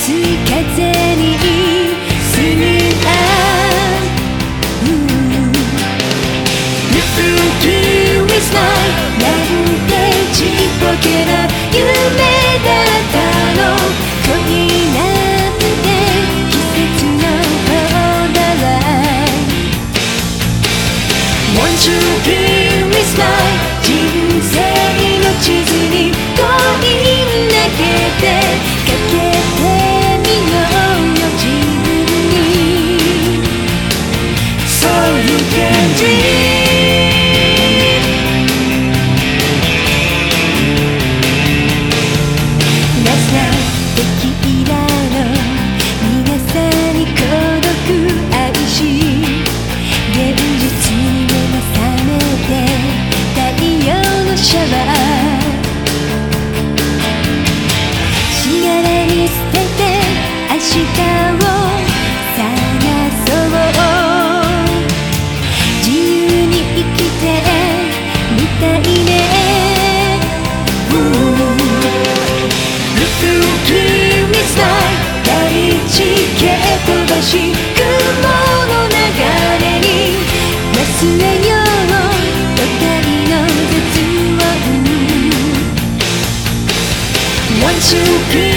い風にすぐあ If け飛し雲の流れに忘れようと旅の絶望に。One, two, three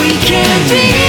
we can be.